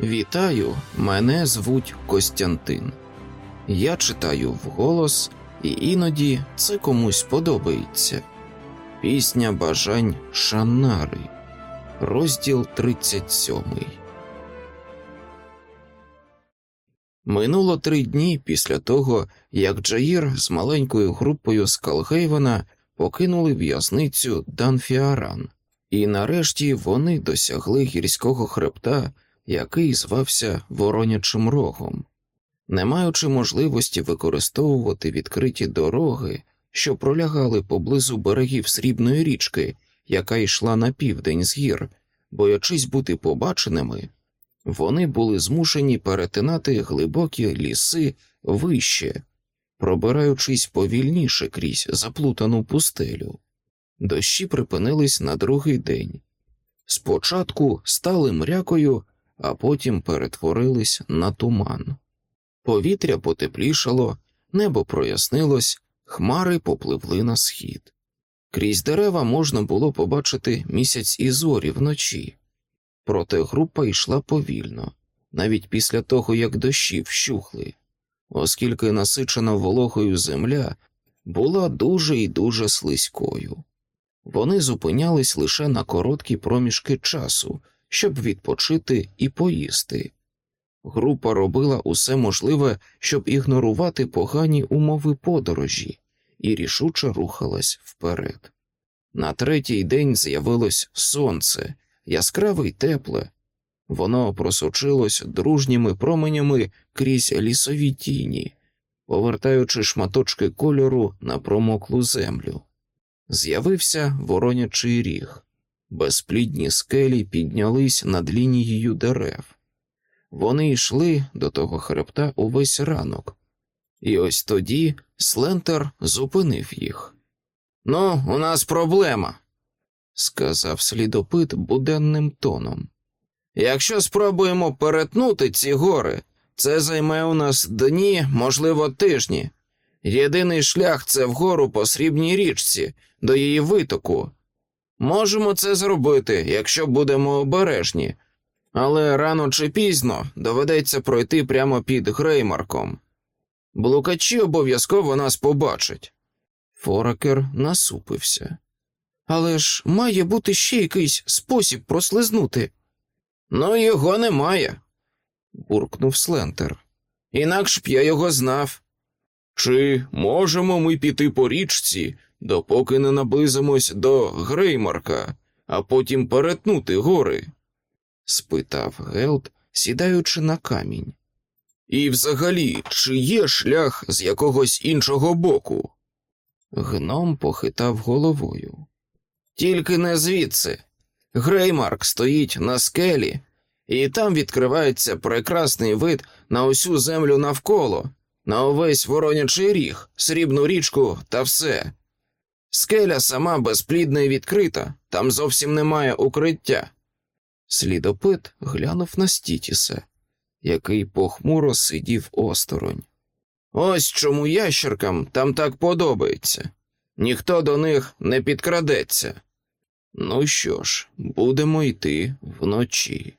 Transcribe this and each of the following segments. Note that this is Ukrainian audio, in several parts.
Вітаю, мене звуть Костянтин. Я читаю вголос, і іноді це комусь подобається. Пісня бажань Шанари, розділ 37. Минуло три дні після того, як Джаїр з маленькою групою Скалгейвена покинули в'язницю Данфіаран, і нарешті вони досягли гірського хребта який звався Воронячим Рогом. Не маючи можливості використовувати відкриті дороги, що пролягали поблизу берегів срібної річки, яка йшла на південь з гір, боячись бути побаченими, вони були змушені перетинати глибокі ліси вище, пробираючись повільніше крізь заплутану пустелю. Дощі припинились на другий день. Спочатку стали мрякою, а потім перетворились на туман. Повітря потеплішало, небо прояснилось, хмари попливли на схід. Крізь дерева можна було побачити місяць і зорі вночі, проте група йшла повільно, навіть після того, як дощі вщухли, оскільки насичена вологою земля була дуже і дуже слизькою. Вони зупинялись лише на короткі проміжки часу, щоб відпочити і поїсти. Група робила усе можливе, щоб ігнорувати погані умови подорожі, і рішуче рухалась вперед. На третій день з'явилось сонце, яскраве й тепле, воно просочилось дружніми променями крізь лісові тіні, повертаючи шматочки кольору на промоклу землю. З'явився воронячий ріг. Безплідні скелі піднялись над лінією дерев. Вони йшли до того хребта увесь ранок, і ось тоді Слентер зупинив їх. Ну, у нас проблема, сказав слідопит буденним тоном. Якщо спробуємо перетнути ці гори, це займе у нас дні, можливо, тижні. Єдиний шлях це вгору по срібній річці, до її витоку. Можемо це зробити, якщо будемо обережні, але рано чи пізно доведеться пройти прямо під греймарком. Блукачі обов'язково нас побачать. Форакер насупився. Але ж має бути ще якийсь спосіб прослизнути. Ну, його немає, буркнув Слентер. Інакш б я його знав. Чи можемо ми піти по річці допоки не наблизимось до Греймарка, а потім перетнути гори? спитав Гелд, сідаючи на камінь. І взагалі, чи є шлях з якогось іншого боку? Гном похитав головою. Тільки не звідси. Греймарк стоїть на скелі, і там відкривається прекрасний вид на усю землю навколо, на увесь воронячий ріг, срібну річку та все. Скеля сама безплідна і відкрита, там зовсім немає укриття. Слідопит глянув на Стітіса, який похмуро сидів осторонь. Ось чому ящеркам там так подобається. Ніхто до них не підкрадеться. Ну що ж, будемо йти вночі,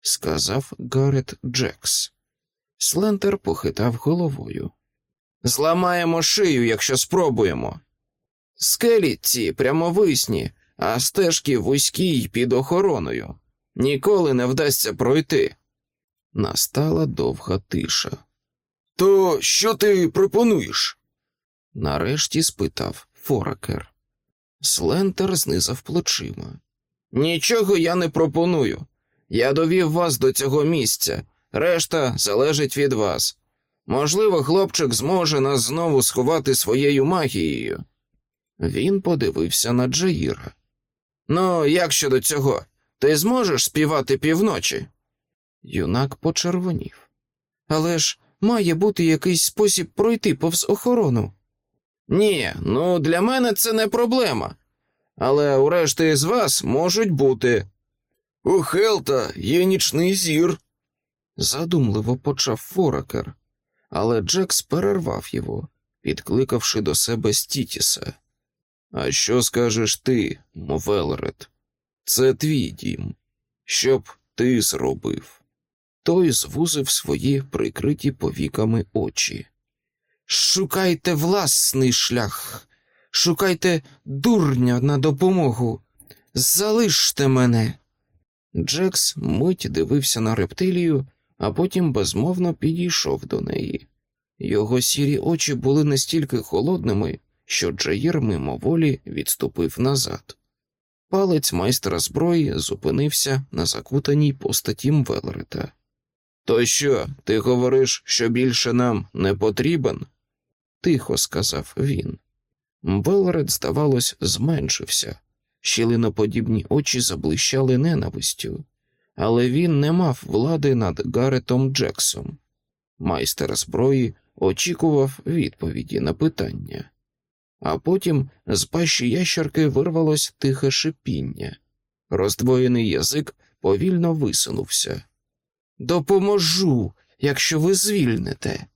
сказав Гарет Джекс. Слентер похитав головою. Зламаємо шию, якщо спробуємо. Скелі ці прямовисні, а стежки вузькі й під охороною. Ніколи не вдасться пройти. Настала довга тиша. То що ти пропонуєш? нарешті спитав Форакер. Слентер знизав плечима. Нічого я не пропоную. Я довів вас до цього місця, решта залежить від вас. Можливо, хлопчик зможе нас знову сховати своєю магією. Він подивився на Джаїра. Ну, як щодо цього, ти зможеш співати півночі? Юнак почервонів. Але ж має бути якийсь спосіб пройти повз охорону. Ні, ну для мене це не проблема. Але у решти з вас можуть бути. У Хелта є нічний зір, задумливо почав Форакер, але Джекс перервав його, підкликавши до себе Стітіса. А що скажеш ти, Мовелред? Це твій дім. Що б ти зробив? Той звузив свої прикриті повіками очі. Шукайте власний шлях, шукайте дурня на допомогу. Залиште мене. Джекс мить дивився на рептилію, а потім безмовно підійшов до неї. Його сірі очі були настільки холодними, що Джаїр мимоволі відступив назад. Палець майстра зброї зупинився на закутаній постаті Мвелрета. То що, ти говориш, що більше нам не потрібен? тихо сказав він. Мвелрет, здавалось, зменшився, щілиноподібні очі заблищали ненавистю, але він не мав влади над Гаретом Джексом. Майстер зброї очікував відповіді на питання, а потім з пащі ящерки вирвалось тихе шипіння. Роздвоєний язик повільно висунувся. Допоможу, якщо ви звільните.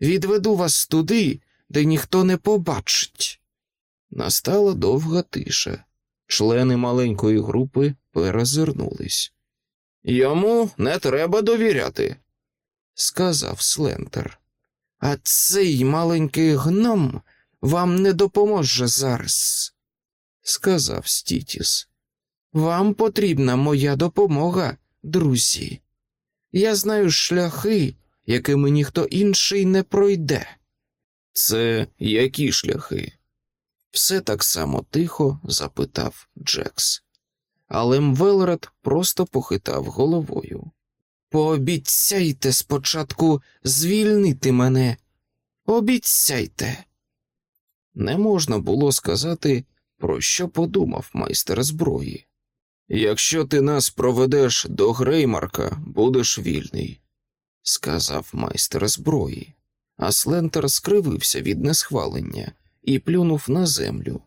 Відведу вас туди, де ніхто не побачить. Настала довга тиша. Члени маленької групи перезирнулись. Йому не треба довіряти, сказав Слентер. А цей маленький гном вам не допоможе зараз, сказав Стітіс. Вам потрібна моя допомога, друзі. Я знаю шляхи, якими ніхто інший не пройде. Це які шляхи? Все так само тихо запитав Джекс. Але Мвелред просто похитав головою. Пообіцяйте спочатку звільнити мене. Обіцяйте. Не можна було сказати, про що подумав майстер зброї. Якщо ти нас проведеш до Греймарка, будеш вільний, сказав майстер зброї, а Слентер скривився від несхвалення і плюнув на землю.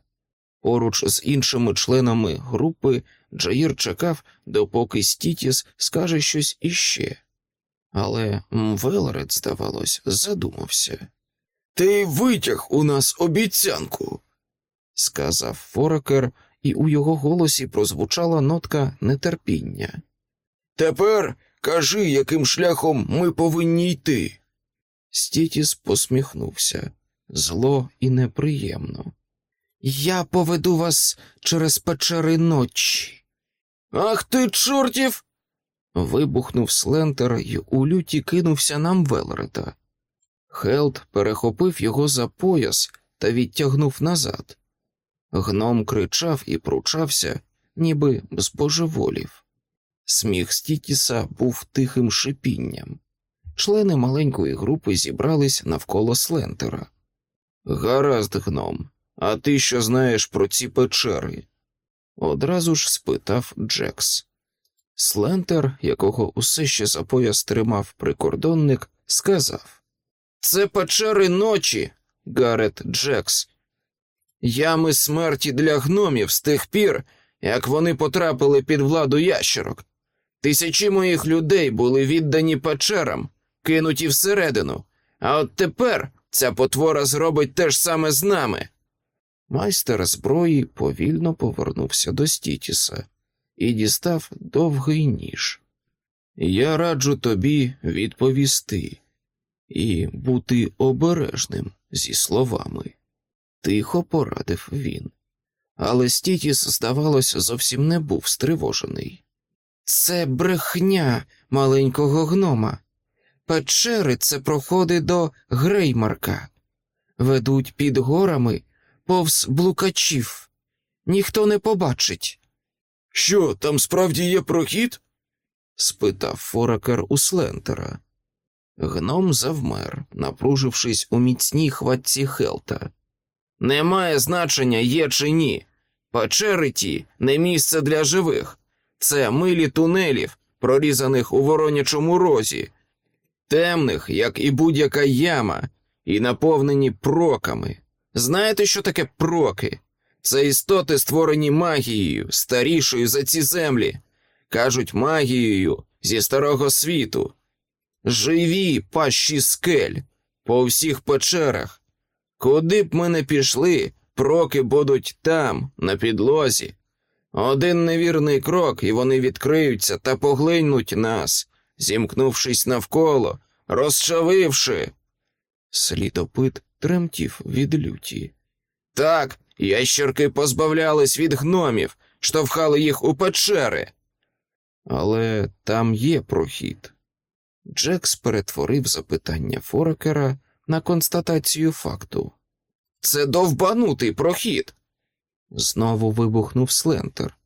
Поруч з іншими членами групи Джаїр чекав, допоки Стітіс скаже щось іще. Але Мвелред, здавалось, задумався. Ти витяг у нас обіцянку, сказав Форекер, і у його голосі прозвучала нотка нетерпіння. Тепер кажи, яким шляхом ми повинні йти. Стітіс посміхнувся зло і неприємно. Я поведу вас через печери ночі. Ах ти, чортів. вибухнув Слентер і у люті кинувся на Мвелрета. Хелд перехопив його за пояс та відтягнув назад. Гном кричав і пручався, ніби збожеволів. Сміх Стітіса був тихим шипінням. Члени маленької групи зібрались навколо Слентера. Гаразд, гном, а ти що знаєш про ці печери? Одразу ж спитав Джекс. Слентер, якого усе ще за пояс тримав прикордонник, сказав Це печери ночі, Гарет Джекс. Ями смерті для гномів з тих пір, як вони потрапили під владу ящерок. Тисячі моїх людей були віддані печерам, кинуті всередину, а от тепер ця потвора зробить те ж саме з нами. Майстер зброї повільно повернувся до Стітіса і дістав довгий ніж. Я раджу тобі відповісти і бути обережним зі словами, тихо порадив він. Але Стітіс, здавалось, зовсім не був стривожений. Це брехня маленького гнома. Печери це проходи до Греймарка, ведуть під горами повз блукачів. Ніхто не побачить. Що, там справді є прохід? спитав Форакер у Слентера. Гном завмер, напружившись у міцній хватці Хелта. Немає значення, є чи ні. Печери ті не місце для живих. Це милі тунелів, прорізаних у воронячому розі, темних, як і будь-яка яма, і наповнені проками. Знаєте, що таке проки? Це істоти, створені магією, старішою за ці землі, кажуть магією зі старого світу. Живі пащі скель по всіх печерах. Куди б ми не пішли, проки будуть там, на підлозі. Один невірний крок, і вони відкриються та поглинуть нас, зімкнувшись навколо, розчавивши. Слідопит тремтів від люті. Так, ящерки позбавлялись від гномів, штовхали їх у печери. Але там є прохід. Джекс перетворив запитання Форекера на констатацію факту. Це довбанутий прохід. Знову вибухнув Слентер.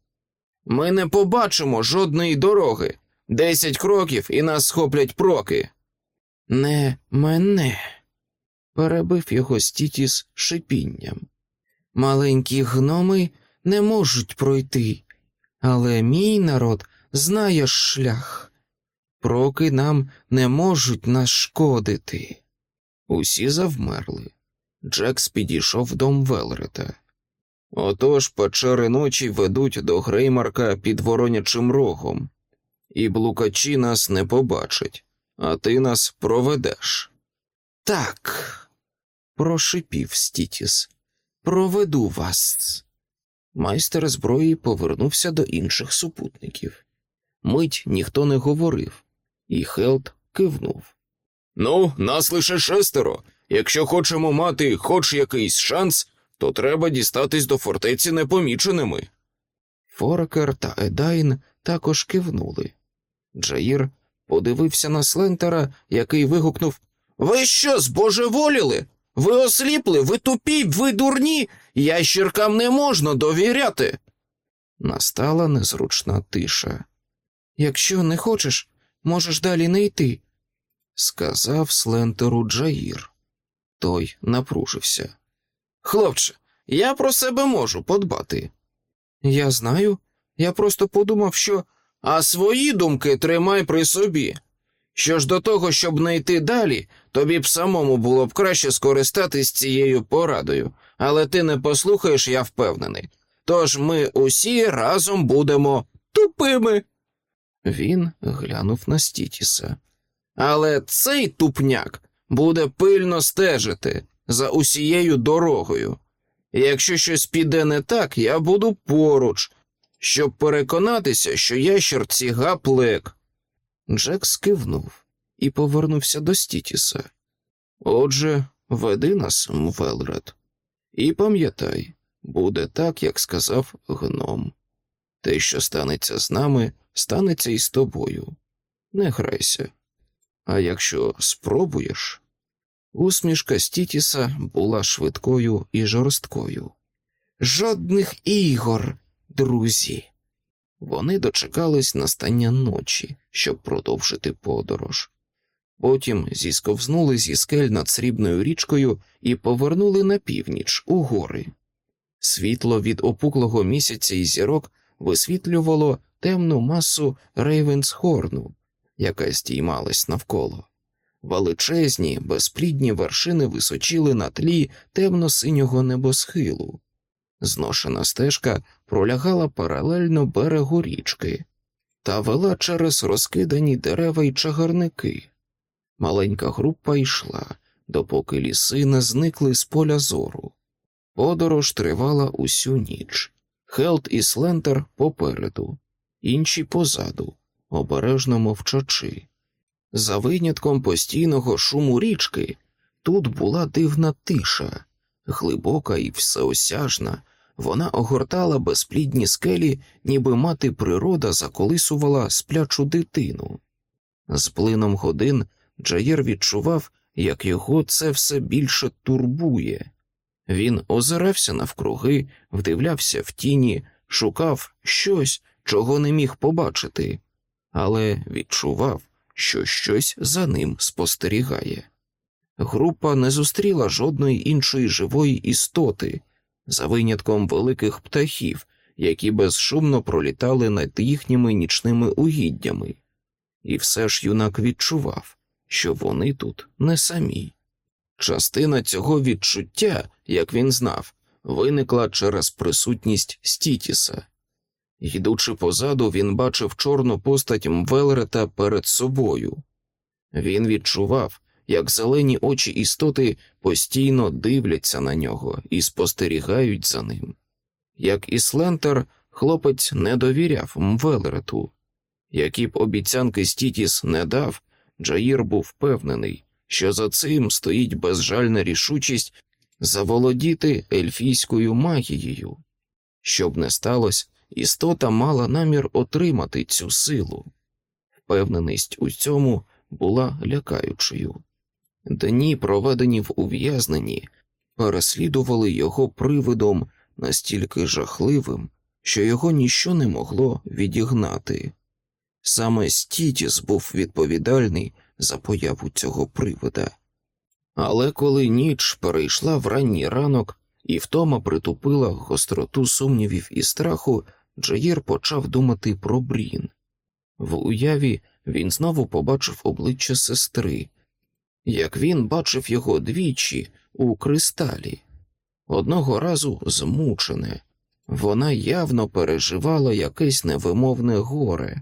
Ми не побачимо жодної дороги. Десять кроків і нас схоплять проки. Не мене, перебив його стітіс шипінням. Маленькі гноми не можуть пройти, але мій народ знає шлях. Проки нам не можуть нашкодити. Усі завмерли. Джекс підійшов до Велрета. Отож печери ночі ведуть до Греймарка під воронячим рогом, і блукачі нас не побачать, а ти нас проведеш. Так, прошипів Стітіс. Проведу вас. Майстер зброї повернувся до інших супутників. Мить ніхто не говорив, і Хелд кивнув. Ну, нас лише шестеро. Якщо хочемо мати хоч якийсь шанс, то треба дістатись до фортеці непоміченими. Форакер та Едайн також кивнули. Джаїр подивився на Слентера, який вигукнув Ви що, збожеволіли? Ви осліпли, ви тупі, ви дурні, ящіркам не можна довіряти. Настала незручна тиша. Якщо не хочеш, можеш далі не йти, сказав Слентеру Джаїр. Той напружився. Хлопче, я про себе можу подбати. Я знаю, я просто подумав, що. А свої думки тримай при собі. Що ж до того, щоб не йти далі, тобі б самому було б краще скористатись цією порадою, але ти не послухаєш, я впевнений. Тож ми усі разом будемо тупими. Він глянув на Стітіса. Але цей тупняк буде пильно стежити за усією дорогою. Якщо щось піде не так, я буду поруч, щоб переконатися, що ящерці гаплек. Джек скивнув і повернувся до Стітіса. Отже, веди нас, Мвелред, і пам'ятай, буде так, як сказав гном. Те, що станеться з нами, станеться і з тобою. Не грайся. А якщо спробуєш. Усмішка Стітіса була швидкою і жорсткою. Жодних ігор, друзі. Вони дочекались настання ночі, щоб продовжити подорож. Потім зісковзнули зі скель над срібною річкою і повернули на північ у гори. Світло від опуклого місяця і зірок висвітлювало темну масу Рейвенсхорну, яка стіймалась навколо. Величезні, безплідні вершини височили на тлі темно-синього небосхилу. Зношена стежка пролягала паралельно берегу річки та вела через розкидані дерева й чагарники. Маленька група йшла, допоки ліси не зникли з поля зору. Подорож тривала усю ніч. Хелт і Слентер попереду, інші позаду, обережно мовчачи. За винятком постійного шуму річки тут була дивна тиша, глибока і всеосяжна, вона огортала безплідні скелі, ніби мати природа заколисувала сплячу дитину. З плином годин Джаєр відчував, як його це все більше турбує. Він озирався навкруги, вдивлявся в тіні, шукав щось, чого не міг побачити, але відчував, що щось за ним спостерігає. Група не зустріла жодної іншої живої істоти, за винятком великих птахів, які безшумно пролітали над їхніми нічними угіддями, і все ж юнак відчував, що вони тут не самі. Частина цього відчуття, як він знав, виникла через присутність Стітіса. Йдучи позаду, він бачив чорну постать Мвелрета перед собою. Він відчував, як зелені очі істоти постійно дивляться на нього і спостерігають за ним. Як і Слентер, хлопець не довіряв Мвелерету. Які б обіцянки Стітіс не дав, Джаїр був впевнений, що за цим стоїть безжальна рішучість заволодіти ельфійською магією. Щоб не сталося, істота мала намір отримати цю силу. Впевненість у цьому була лякаючою. Дні, проведені в ув'язненні, переслідували його привидом настільки жахливим, що його ніщо не могло відігнати. Саме Стітіс був відповідальний за появу цього привида. Але коли ніч перейшла в ранній ранок і втома притупила гостроту сумнівів і страху, Джаїр почав думати про Брін. В уяві він знову побачив обличчя сестри, як він бачив його двічі у кристалі. Одного разу змучене, вона явно переживала якесь невимовне горе,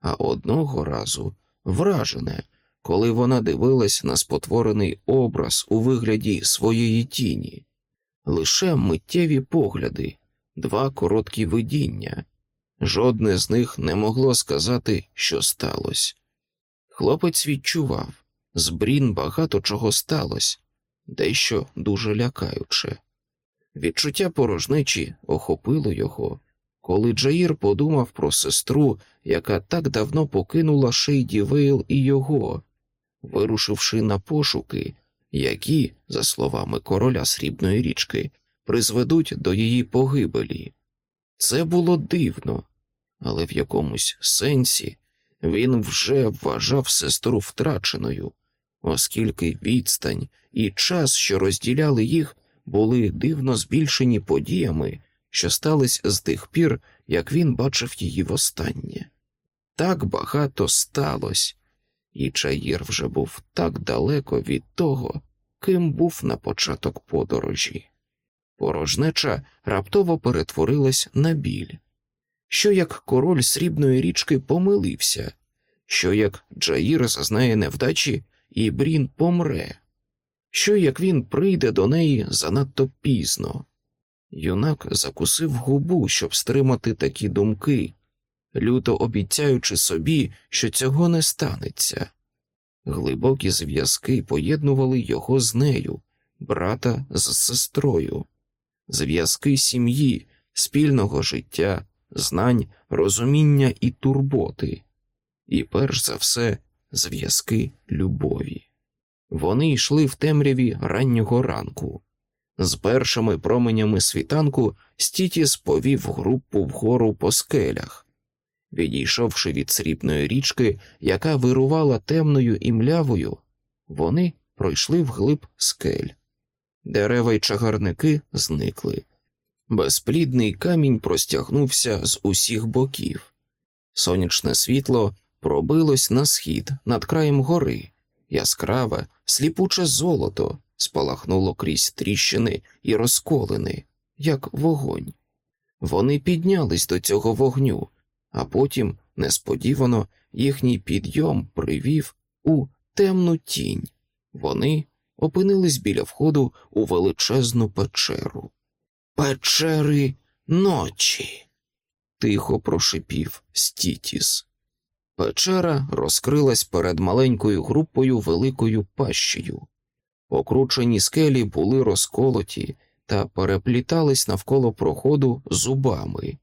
а одного разу вражене, коли вона дивилась на спотворений образ у вигляді своєї тіні, лише миттєві погляди, два короткі видіння. Жодне з них не могло сказати, що сталося. Хлопець відчував, з Брін багато чого сталося, дещо дуже лякаюче. Відчуття порожнечі охопило його, коли Джаїр подумав про сестру, яка так давно покинула Шейді Вейл і його, вирушивши на пошуки, які, за словами короля срібної річки, призведуть до її погибелі. Це було дивно, але в якомусь сенсі він вже вважав сестру втраченою, оскільки відстань і час, що розділяли їх, були дивно збільшені подіями, що стались з тих пір, як він бачив її востаннє. Так багато сталося, і Чаїр вже був так далеко від того, ким був на початок подорожі. Порожнеча раптово перетворилась на біль. Що як король срібної річки помилився, що як Джаїр зазнає невдачі і Брін помре, що як він прийде до неї занадто пізно. Юнак закусив губу, щоб стримати такі думки, люто обіцяючи собі, що цього не станеться. Глибокі зв'язки поєднували його з нею, брата з сестрою, зв'язки сім'ї, спільного життя, знань, розуміння і турботи, і перш за все зв'язки любові. Вони йшли в темряві раннього ранку. З першими променями світанку Стітіс повів групу вгору по скелях. Відійшовши від срібної річки, яка вирувала темною і млявою, вони пройшли вглиб скель. Дерева й чагарники зникли. Безплідний камінь простягнувся з усіх боків. Сонячне світло пробилось на схід над краєм гори, яскраве, сліпуче золото спалахнуло крізь тріщини і розколини, як вогонь. Вони піднялись до цього вогню, а потім, несподівано, їхній підйом привів у темну тінь. Вони опинились біля входу у величезну печеру. Печери ночі, тихо прошипів Стітіс. Печера розкрилась перед маленькою групою великою пащею. Окручені скелі були розколоті та переплітались навколо проходу зубами.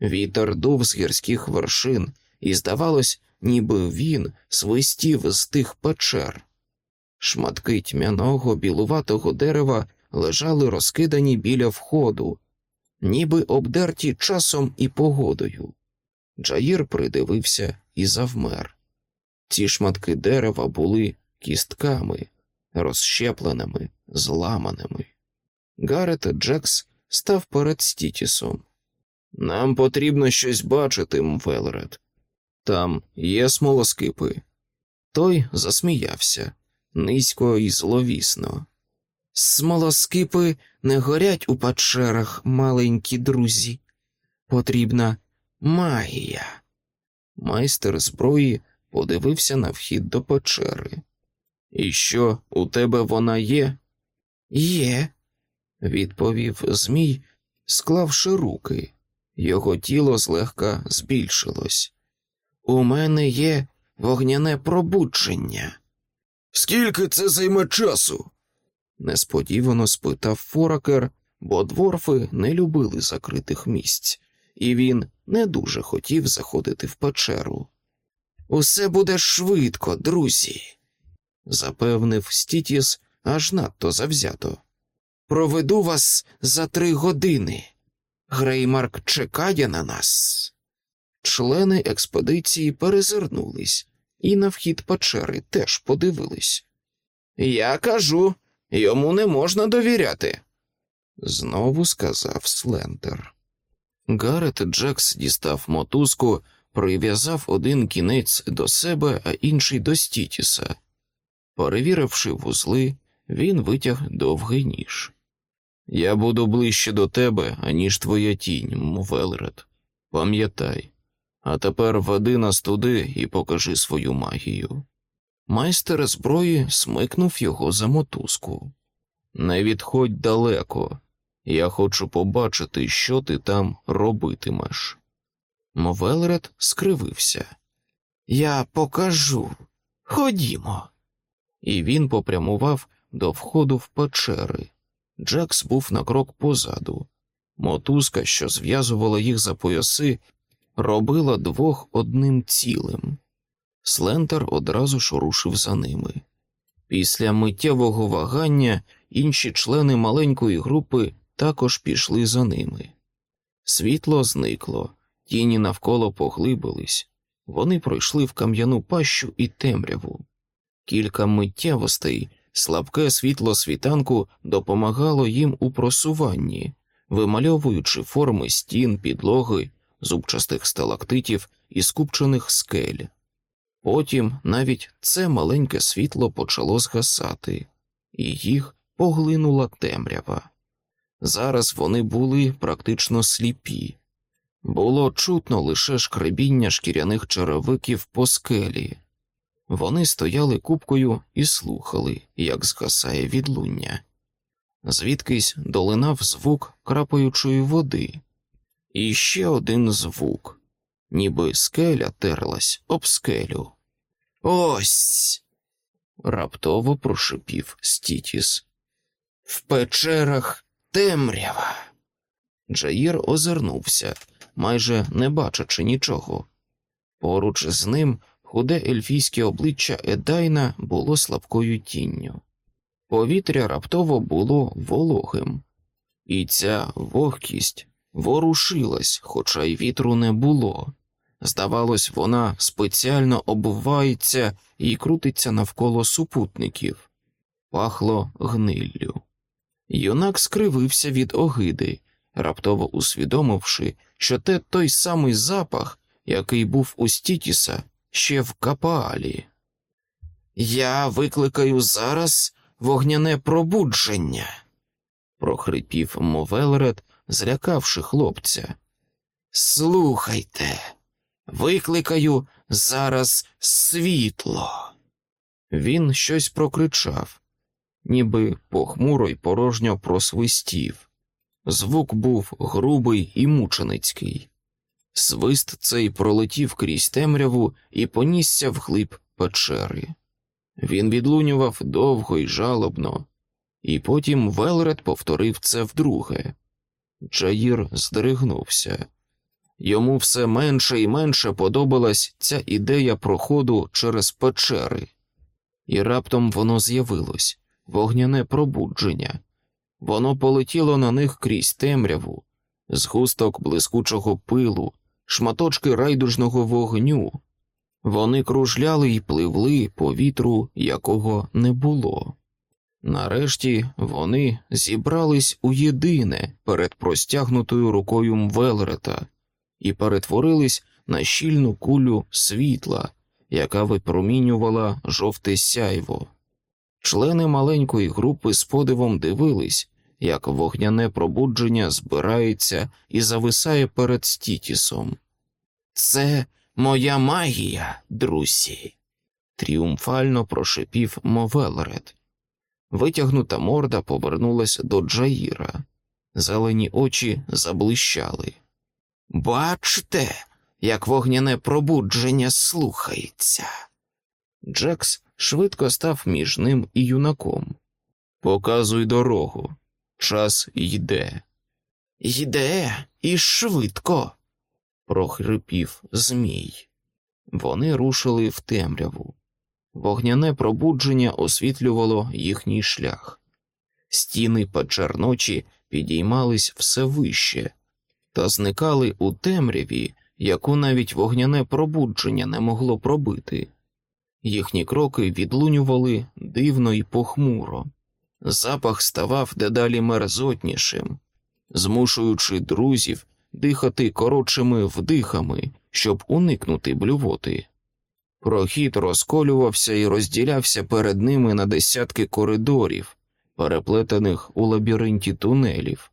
Вітер дув з гірських вершин, і, здавалось, ніби він свистів з тих печер. Шматки тьмяного білуватого дерева лежали розкидані біля входу, ніби обдерті часом і погодою. Джаїр придивився і завмер. Ці шматки дерева були кістками, розщепленими, зламаними. Гарет Джекс став перед Стітісом. Нам потрібно щось бачити, Мвелред. Там є смолоскипи. Той засміявся низько і зловісно. Смолоскипи не горять у печерах, маленькі друзі. Потрібна магія. Майстер зброї подивився на вхід до печери. І що, у тебе вона є? Є, відповів Змій, склавши руки. Його тіло злегка збільшилось. У мене є вогняне пробудження. Скільки це займе часу? несподівано спитав Форакер, бо дворфи не любили закритих місць, і він не дуже хотів заходити в печеру. Усе буде швидко, друзі, запевнив Стітіс аж надто завзято. Проведу вас за три години. Греймарк чекає на нас. Члени експедиції перезирнулись і на вхід печери теж подивились. Я кажу, йому не можна довіряти, знову сказав Слендер. Гарет Джекс дістав мотузку, прив'язав один кінець до себе, а інший до Стітіса. Перевіривши вузли, він витяг довгий ніж. Я буду ближче до тебе, аніж твоя тінь, Мувелред. Пам'ятай, а тепер веди нас туди і покажи свою магію. Майстер зброї смикнув його за мотузку. Не відходь далеко, я хочу побачити, що ти там робитимеш. Мовелред скривився. Я покажу. Ходімо. І він попрямував до входу в печери. Джекс був на крок позаду. Мотузка, що зв'язувала їх за пояси, робила двох одним цілим. Слентер одразу ж рушив за ними. Після миттєвого вагання інші члени маленької групи також пішли за ними. Світло зникло, тіні навколо поглибились, вони пройшли в кам'яну пащу і темряву. Кілька миттєвостей, слабке світло світанку допомагало їм у просуванні, вимальовуючи форми стін, підлоги, зубчастих сталактитів і скупчених скель. Потім навіть це маленьке світло почало згасати, і їх поглинула темрява. Зараз вони були практично сліпі. Було чутно лише шкребіння шкіряних черевиків по скелі. Вони стояли купкою і слухали, як згасає відлуння. Звідкись долинав звук крапаючої води, і ще один звук, ніби скеля терлась об скелю. Ось. раптово прошипів Стітіс. В печерах темрява. Джаїр озирнувся, майже не бачачи нічого. Поруч з ним худе ельфійське обличчя Едайна було слабкою тінню. Повітря раптово було вологим, і ця вогкість ворушилась, хоча й вітру не було. Здавалось, вона спеціально обувається і крутиться навколо супутників, пахло гниллю. Юнак скривився від огиди, раптово усвідомивши, що те той самий запах, який був у Стітіса ще в Капаалі. Я викликаю зараз вогняне пробудження, прохрипів Мовелред, злякавши хлопця. Слухайте, викликаю зараз світло. Він щось прокричав, ніби похмуро й порожньо просвистів. Звук був грубий і мученицький. Свист цей пролетів крізь темряву і понісся вглиб печери. Він відлунював довго й жалобно, і потім Велред повторив це вдруге. Джаїр здригнувся. Йому все менше і менше подобалась ця ідея проходу через печери, і раптом воно з'явилось вогняне пробудження. Воно полетіло на них крізь темряву, згусток блискучого пилу, шматочки райдужного вогню. Вони кружляли й пливли по вітру, якого не було. Нарешті вони зібрались у єдине перед простягнутою рукою Мвелрета і перетворились на щільну кулю світла, яка випромінювала жовте сяйво. Члени маленької групи з подивом дивились, як вогняне пробудження збирається і зависає перед Стітісом. Це моя магія, друзі, тріумфально прошипів Мовелред. Витягнута морда повернулася до Джаїра, зелені очі заблищали. Бачте, як вогняне пробудження слухається. Джекс швидко став між ним і юнаком. Показуй дорогу. Час йде. Йде і швидко, прохрипів Змій. Вони рушили в темряву. Вогняне пробудження освітлювало їхній шлях. Стіни печер ночі підіймались все вище та зникали у темряві, яку навіть вогняне пробудження не могло пробити. Їхні кроки відлунювали дивно і похмуро. Запах ставав дедалі мерзотнішим, змушуючи друзів дихати коротшими вдихами, щоб уникнути блювоти. Прохід розколювався і розділявся перед ними на десятки коридорів, переплетених у лабіринті тунелів,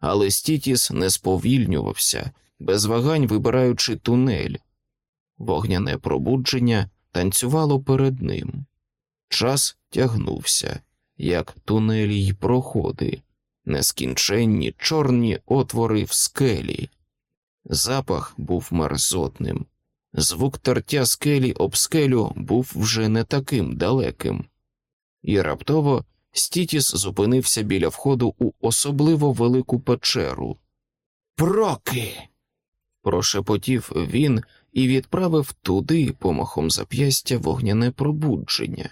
але Стітіс не сповільнювався, без вагань вибираючи тунель. Вогняне пробудження танцювало перед ним. Час тягнувся, як тунелі й проходи, нескінченні чорні отвори в скелі. Запах був мерзотним. Звук тертя скелі об скелю був вже не таким далеким, і раптово Стітіс зупинився біля входу у особливо велику печеру. Проки. прошепотів він і відправив туди помахом зап'ястя вогняне пробудження.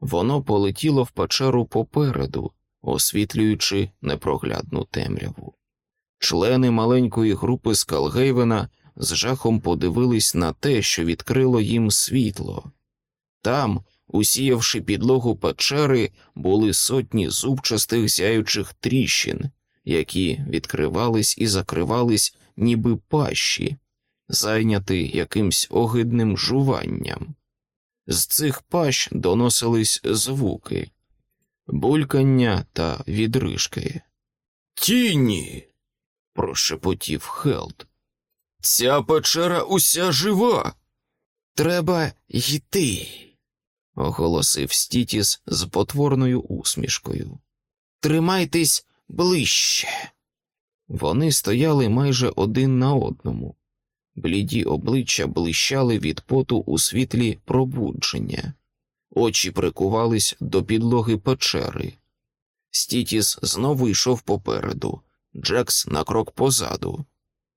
Воно полетіло в печеру попереду, освітлюючи непроглядну темряву. Члени маленької групи Скалгейвена з жахом подивились на те, що відкрило їм світло. Там, усіявши підлогу печери, були сотні зубчастих зяючих тріщин, які відкривались і закривались, ніби пащі, зайняті якимсь огидним жуванням. З цих пащ доносились звуки, булькання та відрижки. Тіні. прошепотів Хелд. Ця печера уся жива. Треба йти, оголосив Стітіс з потворною усмішкою. Тримайтесь ближче. Вони стояли майже один на одному. Бліді обличчя блищали від поту у світлі пробудження, очі прикувались до підлоги печери. Стітіс знову йшов попереду, Джакс на крок позаду.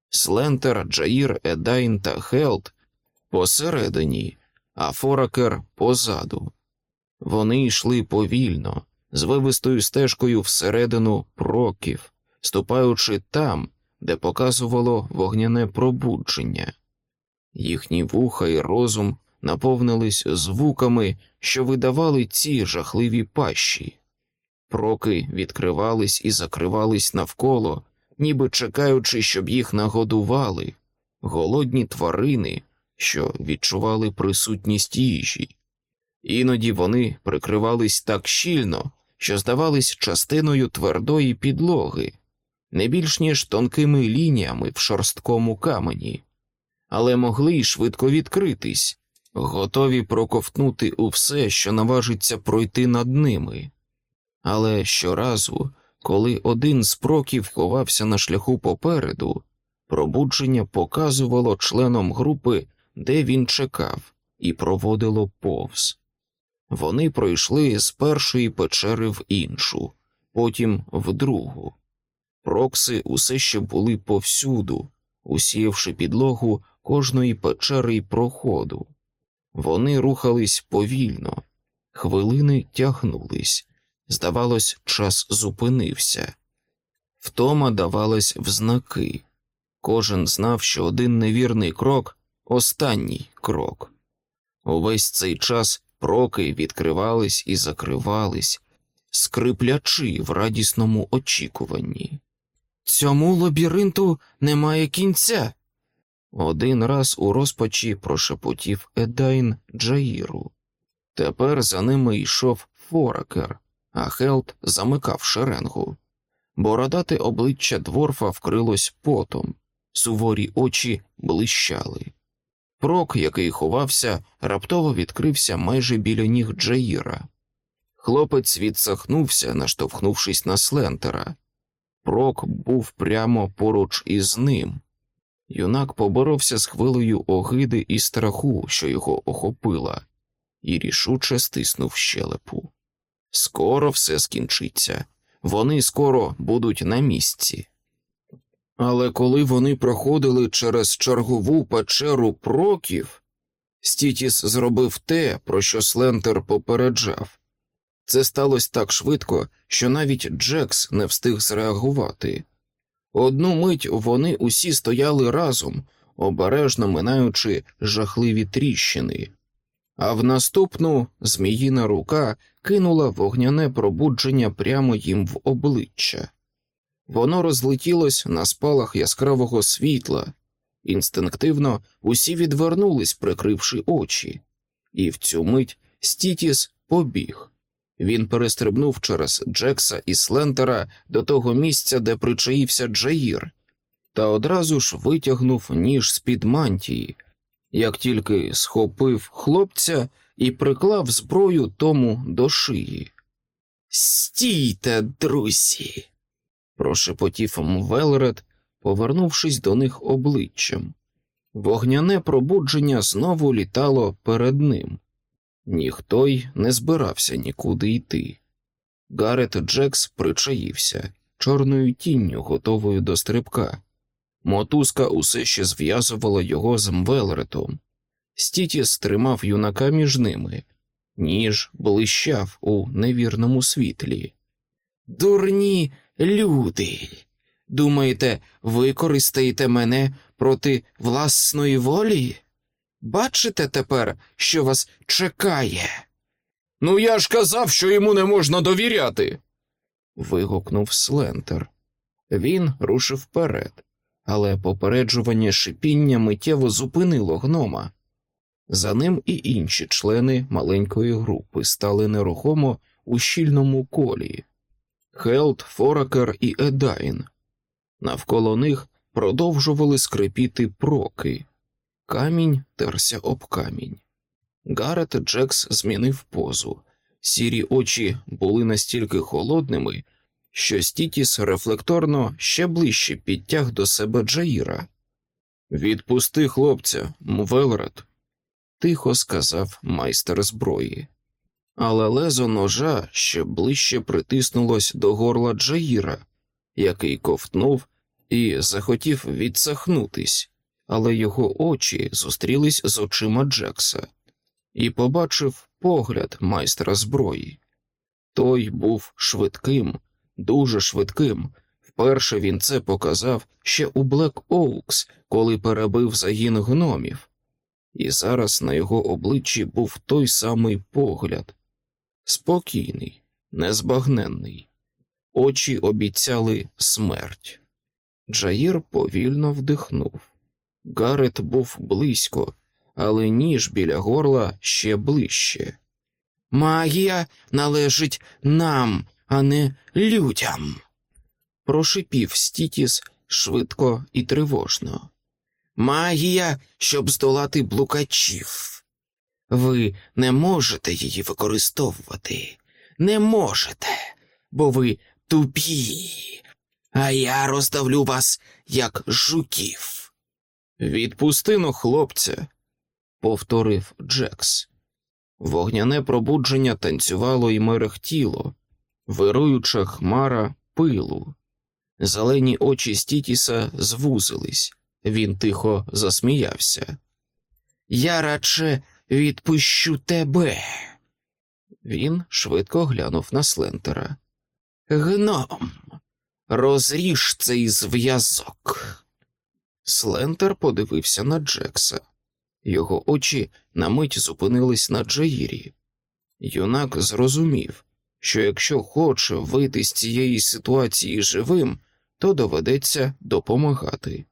Слентер, Джаїр, Едайн та Хелд посередині, а Форакер позаду. Вони йшли повільно, звивистою стежкою всередину проків, ступаючи там, де показувало вогняне пробудження. Їхні вуха і розум наповнились звуками, що видавали ці жахливі пащі. Проки відкривались і закривались навколо, ніби чекаючи, щоб їх нагодували, голодні тварини, що відчували присутність їжі. Іноді вони прикривались так щільно, що здавались частиною твердої підлоги, не більш ніж тонкими лініями в шорсткому камені, але могли й швидко відкритись, готові проковтнути у все, що наважиться пройти над ними. Але щоразу, коли один з проків ховався на шляху попереду, пробудження показувало членам групи, де він чекав, і проводило повз. Вони пройшли з першої печери в іншу, потім в другу. Прокси усе ще були повсюду, усіявши підлогу кожної печери й проходу. Вони рухались повільно, хвилини тягнулись. Здавалось, час зупинився. Втома давалась в знаки. Кожен знав, що один невірний крок останній крок. Увесь цей час проки відкривались і закривались, скриплячи в радісному очікуванні. Цьому лабіринту немає кінця. Один раз у розпачі прошепотів Едайн Джаїру. Тепер за ними йшов Форакер, а Хелт замикав шеренгу. Бородате обличчя дворфа вкрилось потом, суворі очі блищали. Прок, який ховався, раптово відкрився майже біля ніг Джаїра. Хлопець відсахнувся, наштовхнувшись на слентера. Прок був прямо поруч із ним. Юнак поборовся з хвилею огиди і страху, що його охопила, і рішуче стиснув щелепу. Скоро все скінчиться, вони скоро будуть на місці. Але коли вони проходили через чергову печеру проків, Стітіс зробив те, про що Слентер попереджав. Це сталося так швидко, що навіть Джекс не встиг зреагувати. Одну мить вони усі стояли разом, обережно минаючи жахливі тріщини, а в наступну зміїна рука кинула вогняне пробудження прямо їм в обличчя. Воно розлетілось на спалах яскравого світла, інстинктивно усі відвернулись, прикривши очі, і в цю мить Стітіс побіг. Він перестрибнув через Джекса і Слентера до того місця, де причаївся Джаїр, та одразу ж витягнув ніж з під мантії, як тільки схопив хлопця і приклав зброю тому до шиї. Стійте, друзі, прошепотів Мвелред, повернувшись до них обличчям. Вогняне пробудження знову літало перед ним. Ніхто й не збирався нікуди йти. Гарет Джекс причаївся чорною тінню, готовою до стрибка. Мотузка усе ще зв'язувала його з Мвелретом. Стітіс тримав юнака між ними, ніж блищав у невірному світлі. Дурні люди. Думаєте, використаєте мене проти власної волі? Бачите тепер, що вас чекає? Ну, я ж казав, що йому не можна довіряти. вигукнув Слентер. Він рушив вперед, але попереджування шипіння миттєво зупинило гнома. За ним і інші члени маленької групи стали нерухомо у щільному колі Хелт, Форакер і Едайн. Навколо них продовжували скрипіти проки. Камінь терся об камінь. Гарет Джекс змінив позу. Сірі очі були настільки холодними, що Стітіс рефлекторно ще ближче підтяг до себе Джаїра. Відпусти хлопця, Мвелред, тихо сказав майстер зброї. Але лезо ножа ще ближче притиснулось до горла Джаїра, який ковтнув і захотів відсахнутись, але його очі зустрілись з очима Джекса і побачив погляд майстра зброї. Той був швидким, дуже швидким. Вперше він це показав ще у Блек Оукс, коли перебив загін гномів, і зараз на його обличчі був той самий погляд спокійний, незбагненний. Очі обіцяли смерть. Джаїр повільно вдихнув. Гарет був близько, але ніж біля горла ще ближче. Магія належить нам, а не людям. Прошипів Стітіс швидко і тривожно. Магія, щоб здолати блукачів. Ви не можете її використовувати, не можете, бо ви тупі, а я роздавлю вас, як жуків. Відпустино, хлопця, повторив Джекс. Вогняне пробудження танцювало і мерехтіло, вируюча хмара пилу. Зелені очі Стітіса звузились, він тихо засміявся. Я радше відпущу тебе. Він швидко глянув на Слентера. Гном, розріж цей зв'язок. Слентер подивився на Джекса. Його очі на мить зупинились на Джаїрі. Юнак зрозумів, що якщо хоче вийти з цієї ситуації живим, то доведеться допомагати.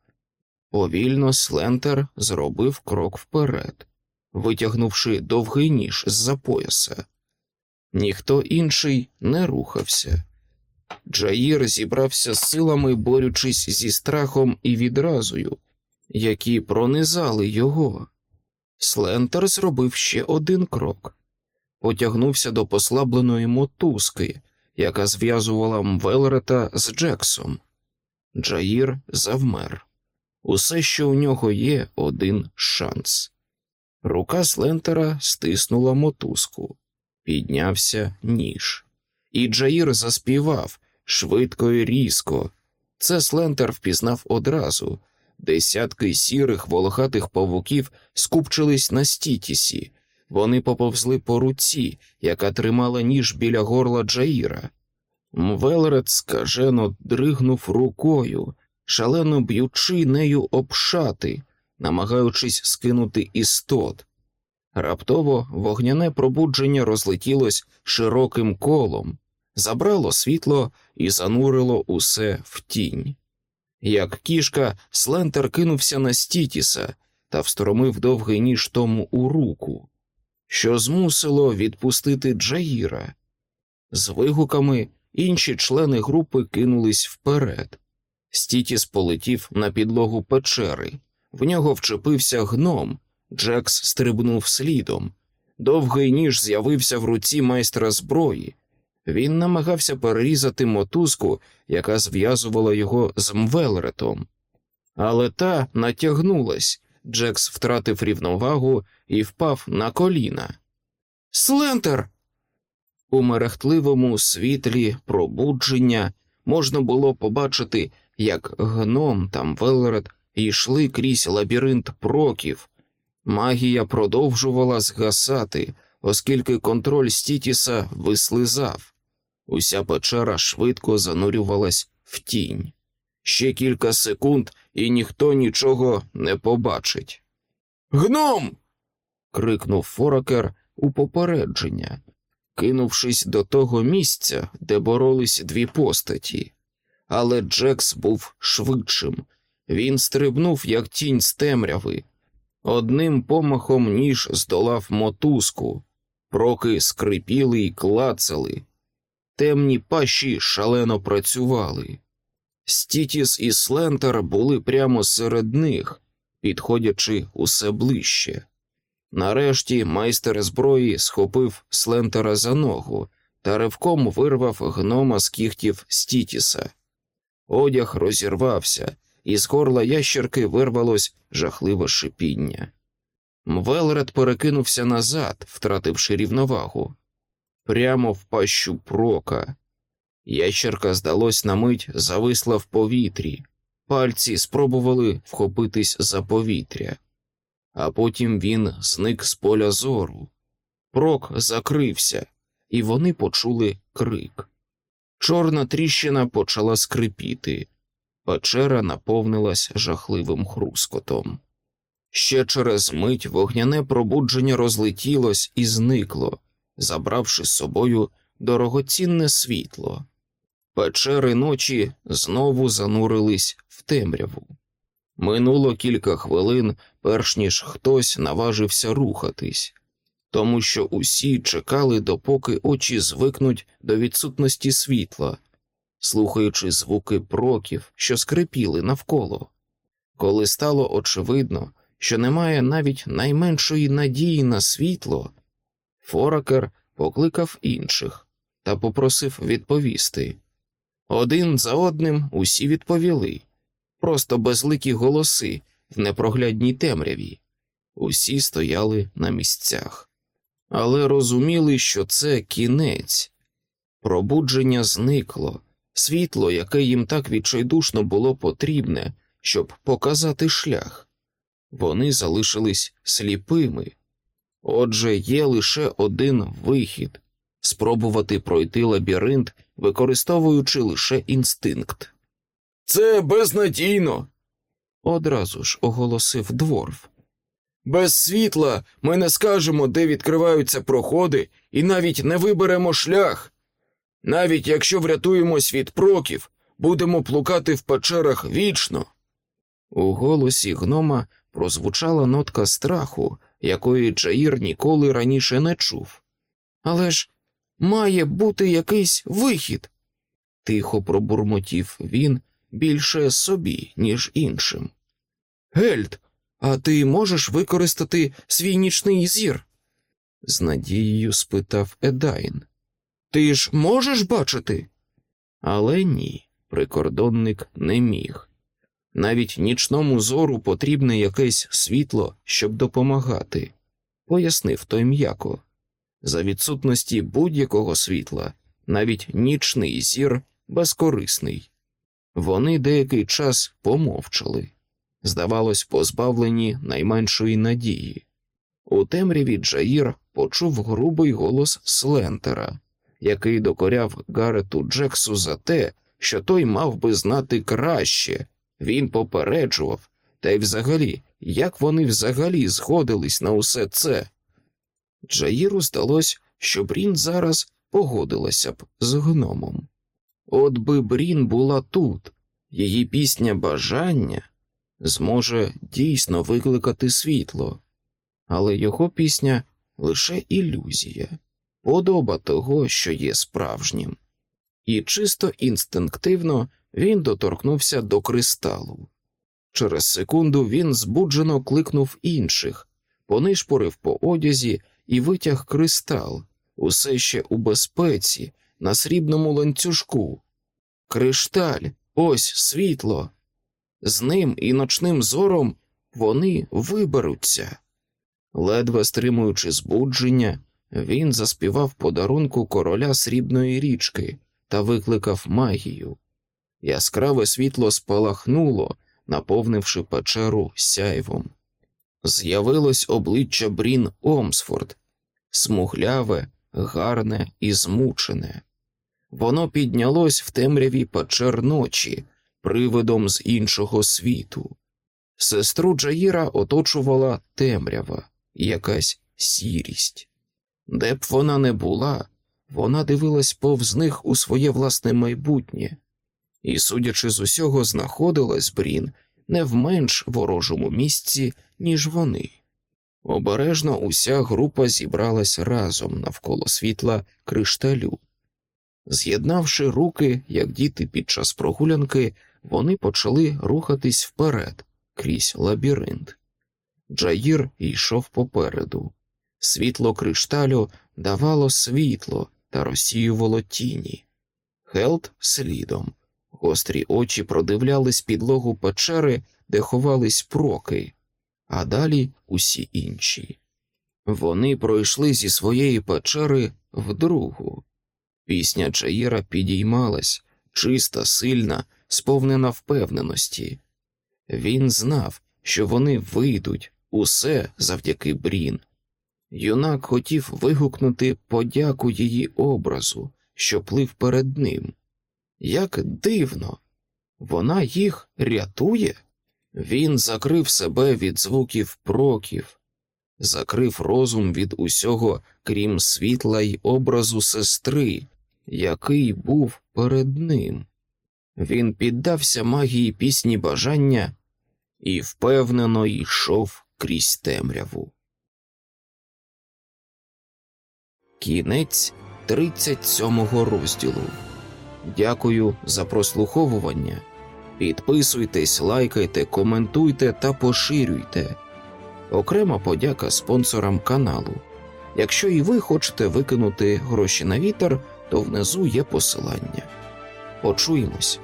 Повільно Слентер зробив крок вперед, витягнувши довгий ніж з за пояса. Ніхто інший не рухався. Джаїр зібрався з силами, борючись зі страхом і відразою, які пронизали його. Слентер зробив ще один крок, потягнувся до послабленої мотузки, яка зв'язувала Мвелрета з Джексом. Джаїр завмер. Усе, що у нього є, один шанс. Рука Слентера стиснула мотузку, піднявся ніж. І Джаїр заспівав швидко і різко. Це Слентер впізнав одразу. Десятки сірих волохатих павуків скупчились на стітісі. Вони поповзли по руці, яка тримала ніж біля горла Джаїра. Мвелред скажено дригнув рукою, шалено б'ючи нею об шати, намагаючись скинути істот. Раптово вогняне пробудження розлетілось широким колом, забрало світло і занурило усе в тінь. Як кішка, Слентер кинувся на Стітіса та встромив довгий ніж тому у руку, що змусило відпустити Джаїра. З вигуками інші члени групи кинулись вперед. Стітіс полетів на підлогу печери, в нього вчепився гном, Джекс стрибнув слідом. Довгий ніж з'явився в руці майстра зброї. Він намагався перерізати мотузку, яка зв'язувала його з Мвелретом. Але та натягнулась, Джекс втратив рівновагу і впав на коліна. Слентер! У мерехтливому світлі пробудження можна було побачити, як гном та Мвелрет йшли крізь лабіринт проків. Магія продовжувала згасати, оскільки контроль Стітіса вислизав. Уся печера швидко занурювалась в тінь. Ще кілька секунд, і ніхто нічого не побачить. Гном. крикнув Форакер у попередження, кинувшись до того місця, де боролись дві постаті. Але Джекс був швидшим. Він стрибнув, як тінь з темряви. Одним помахом ніж здолав мотузку, проки скрипіли й клацали. Темні пащі шалено працювали. Стітіс і Слентер були прямо серед них, підходячи усе ближче. Нарешті майстер зброї схопив Слентера за ногу та ривком вирвав гнома з кігтів Стітіса. Одяг розірвався, і з горла ящерки вирвалось жахливе шипіння. Мвелред перекинувся назад, втративши рівновагу, прямо в пащу прока. Ящерка, здалось на мить, зависла в повітрі, пальці спробували вхопитись за повітря, а потім він зник з поля зору. Прок закрився, і вони почули крик. Чорна тріщина почала скрипіти, печера наповнилась жахливим хрускотом. Ще через мить вогняне пробудження розлетілось і зникло, забравши з собою дорогоцінне світло. Печери ночі знову занурились в темряву. Минуло кілька хвилин, перш ніж хтось наважився рухатись, тому що усі чекали, допоки очі звикнуть до відсутності світла, слухаючи звуки проків, що скрипіли навколо. Коли стало очевидно, що немає навіть найменшої надії на світло, Форакер покликав інших та попросив відповісти. Один за одним усі відповіли, просто безликі голоси в непроглядній темряві. Усі стояли на місцях, але розуміли, що це кінець. Пробудження зникло, світло, яке їм так відчайдушно було потрібне, щоб показати шлях. Вони залишились сліпими. Отже, є лише один вихід спробувати пройти лабіринт, використовуючи лише інстинкт. Це безнадійно, одразу ж оголосив дворф. Без світла ми не скажемо, де відкриваються проходи, і навіть не виберемо шлях. Навіть якщо врятуємось від проків, будемо плукати в печерах вічно. У голосі гнома прозвучала нотка страху, якої Джаїр ніколи раніше не чув. Але ж має бути якийсь вихід, тихо пробурмотів він більше собі, ніж іншим. Гельд, а ти можеш використати свій нічний зір? з надією спитав Едайн. Ти ж можеш бачити? Але ні, прикордонник не міг. Навіть нічному зору потрібне якесь світло, щоб допомагати, пояснив той м'яко. За відсутності будь-якого світла, навіть нічний зір безкорисний. Вони деякий час помовчали, здавалось, позбавлені найменшої надії. У темряві Джаїр почув грубий голос Слентера, який докоряв Гарету Джексу за те, що той мав би знати краще. Він попереджував, та й взагалі, як вони взагалі згодились на усе це. Джаїру здалось, що Брін зараз погодилася б з гномом. От би Брін була тут, її пісня бажання зможе дійсно викликати світло, але його пісня лише ілюзія, подоба того, що є справжнім. І чисто інстинктивно він доторкнувся до кристалу. Через секунду він збуджено кликнув інших, понишпорив по одязі і витяг кристал, усе ще у безпеці, на срібному ланцюжку. Кришталь, ось світло. З ним і ночним зором вони виберуться. Ледве стримуючи збудження, він заспівав подарунку короля срібної річки та викликав магію. Яскраве світло спалахнуло, наповнивши печеру сяйвом. З'явилось обличчя Брін Омсфорд, смугляве, гарне і змучене. Воно піднялось в темряві печер ночі, привидом з іншого світу. Сестру Джаїра оточувала темрява, якась сірість. Де б вона не була, вона дивилась повз них у своє власне майбутнє, і, судячи з усього, знаходилась Брін не в менш ворожому місці, ніж вони. Обережно уся група зібралась разом навколо світла кришталю. З'єднавши руки, як діти під час прогулянки, вони почали рухатись вперед крізь лабіринт. Джаїр йшов попереду. Світло кришталю давало світло та розсіювало тіні. Хелт слідом. Гострі очі продивлялись підлогу печери, де ховались проки, а далі усі інші. Вони пройшли зі своєї печери в другу. Пісня Чаїра підіймалась, чиста, сильна, сповнена впевненості. Він знав, що вони вийдуть усе завдяки Брін. Юнак хотів вигукнути подяку її образу, що плив перед ним. Як дивно, вона їх рятує. Він закрив себе від звуків проків, закрив розум від усього, крім світла й образу сестри, який був перед ним. Він піддався магії пісні бажання і впевнено йшов крізь темряву. Кінець 37 розділу. Дякую за прослуховування. Підписуйтесь, лайкайте, коментуйте та поширюйте. Окрема подяка спонсорам каналу. Якщо і ви хочете викинути гроші на вітер, то внизу є посилання. Почуємось.